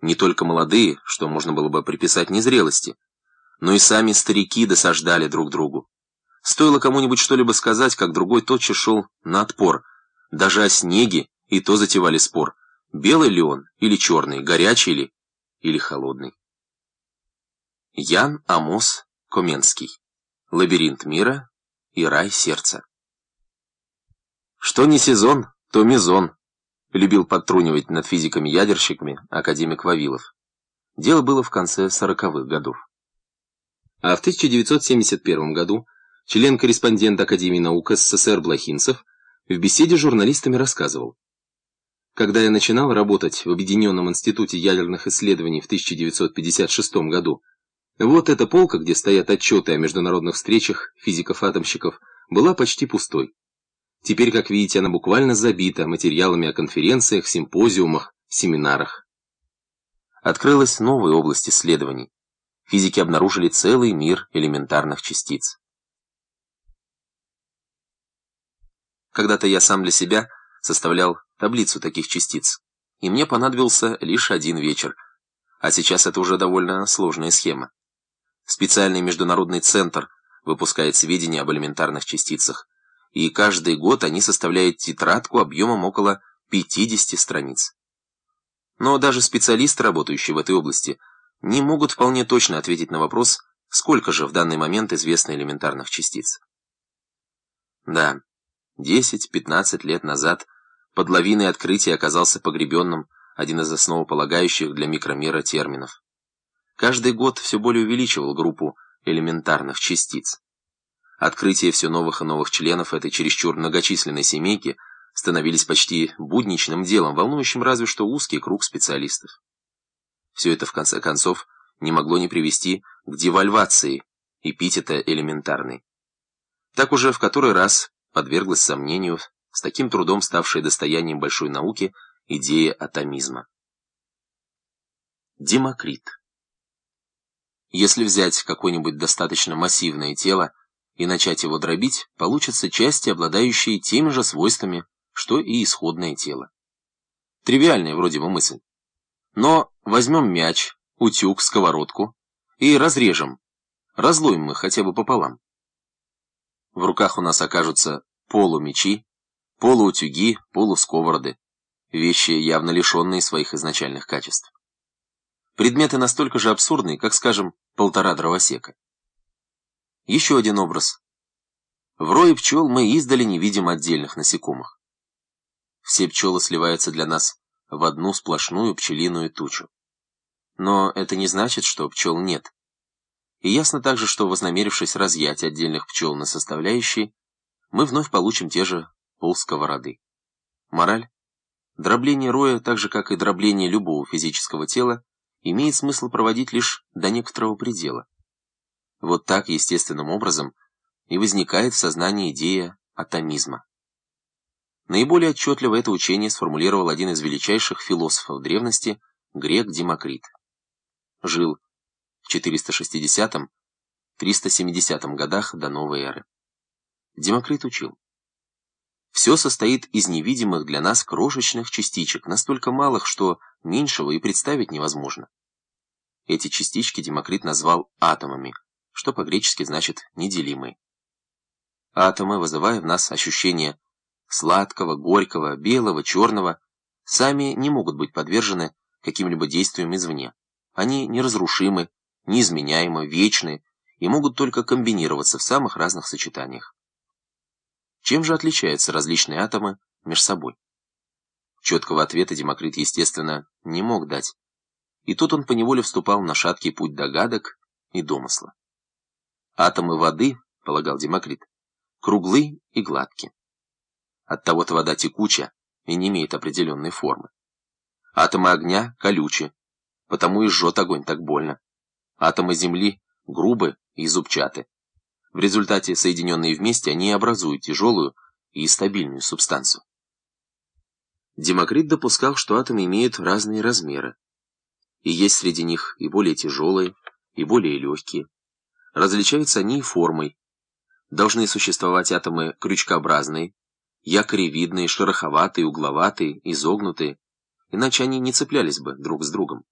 Не только молодые, что можно было бы приписать незрелости, но и сами старики досаждали друг другу. Стоило кому-нибудь что-либо сказать, как другой тотчас шел на отпор. Даже о снеге и то затевали спор. Белый ли он или черный, горячий ли или холодный. Ян Амос Коменский. Лабиринт мира и рай сердца. Что не сезон, то мезон, любил подтрунивать над физиками-ядерщиками академик Вавилов. Дело было в конце сороковых годов. А в 1971 году член-корреспондент Академии наук СССР Блохинцев в беседе с журналистами рассказывал. Когда я начинал работать в Объединенном институте ядерных исследований в 1956 году, вот эта полка, где стоят отчеты о международных встречах физиков-атомщиков, была почти пустой. Теперь, как видите, она буквально забита материалами о конференциях, симпозиумах, семинарах. Открылась новая область исследований. Физики обнаружили целый мир элементарных частиц. Когда-то я сам для себя составлял таблицу таких частиц, и мне понадобился лишь один вечер, а сейчас это уже довольно сложная схема. Специальный международный центр выпускает сведения об элементарных частицах, и каждый год они составляют тетрадку объемом около 50 страниц. Но даже специалисты, работающие в этой области, не могут вполне точно ответить на вопрос, сколько же в данный момент известно элементарных частиц. Да, 10-15 лет назад под лавиной открытия оказался погребенным один из основополагающих для микромера терминов каждый год все более увеличивал группу элементарных частиц. Открытие все новых и новых членов этой чересчур многочисленной семейки становились почти будничным делом, волнующим разве что узкий круг специалистов. Все это, в конце концов, не могло не привести к девальвации эпитета элементарный. Так уже в который раз подверглась сомнению с таким трудом ставшая достоянием большой науки идея атомизма. Демокрит если взять какое-нибудь достаточно массивное тело и начать его дробить, получатся части, обладающие теми же свойствами, что и исходное тело. Тривиальная вроде бы мысль. Но возьмем мяч, утюг, сковородку и разрежем. Разлоем мы хотя бы пополам. В руках у нас окажутся полумечи, полуутюги, полусковороды, вещи, явно лишенные своих изначальных качеств. Предметы настолько же абсурдные, как, скажем, полтора дровосека. Еще один образ. В рое пчел мы издали не видим отдельных насекомых. Все пчелы сливаются для нас в одну сплошную пчелиную тучу. Но это не значит, что пчел нет. И ясно также, что вознамерившись разъять отдельных пчел на составляющие, мы вновь получим те же полсковороды. Мораль? Дробление роя, так же как и дробление любого физического тела, имеет смысл проводить лишь до некоторого предела. Вот так естественным образом и возникает в сознании идея атомизма. Наиболее отчетливо это учение сформулировал один из величайших философов древности, грек Демокрит. Жил в 460-370 годах до новой эры. Демокрит учил. Все состоит из невидимых для нас крошечных частичек, настолько малых, что меньшего и представить невозможно. Эти частички Демокрит назвал атомами, что по-гречески значит «неделимые». Атомы, вызывая в нас ощущение сладкого, горького, белого, черного, сами не могут быть подвержены каким-либо действиям извне. Они неразрушимы, неизменяемы, вечны и могут только комбинироваться в самых разных сочетаниях. Чем же отличаются различные атомы между собой? Четкого ответа Демокрит, естественно, не мог дать. И тут он поневоле вступал на шаткий путь догадок и домысла. Атомы воды, полагал Демокрит, круглы и гладки. Оттого-то вода текуча и не имеет определенной формы. Атомы огня колючи, потому и жжет огонь так больно. Атомы земли грубы и зубчаты. В результате, соединенные вместе, они образуют тяжелую и стабильную субстанцию. Демокрит допускал, что атомы имеют разные размеры. И есть среди них и более тяжелые, и более легкие. Различаются они и формой. Должны существовать атомы крючкообразные, якоревидные, шероховатые, угловатые, изогнутые, иначе они не цеплялись бы друг с другом.